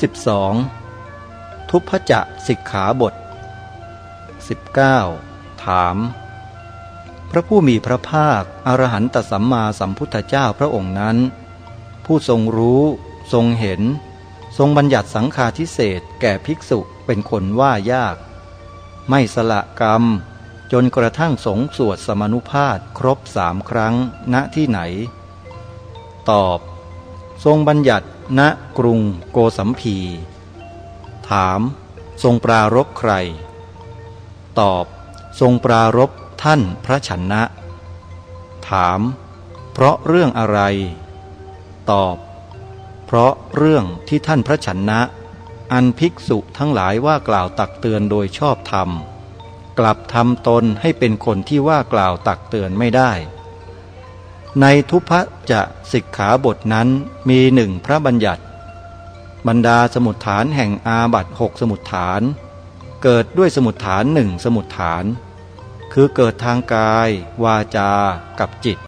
12. ทุพจะสิกขาบท 19. ถาม พระผู้มีพระภาค อรหันตสัมมาสัมพุทธเจ้าพระองค์นั้น ผู้ทรงรู้ทรงเห็น ทรงบัญญัติสังฆาทิเศษแก่ภิกษุเป็นคนว่ายาก ไม่สละกรรม จนกระทั่งสงสวดสมนุภาพครบสามครั้งณที่ไหน ตอบ ทรงบัญญัติณกรุงโกสัมพี ถาม ทรงปรารบใคร ตอบ ทรงปรารบท่านพระชนะ ถาม เพราะเรื่องอะไร ตอบ เพราะเรื่องที่ท่านพระชนะ อันภิกษุทั้งหลายว่ากล่าวตักเตือนโดยชอบธรรม กลับทำตนให้เป็นคนที่ว่ากล่าวตักเตือนไม่ได้ ในทุพจะสิกขาบทนั้นมีหนึ่งพระบัญญัติ บรรดาสมุดฐานแห่งอาบัตหกสมุดฐาน เกิดด้วยสมุดฐานหนึ่งสมุดฐาน คือเกิดทางกาย วาจา กับจิต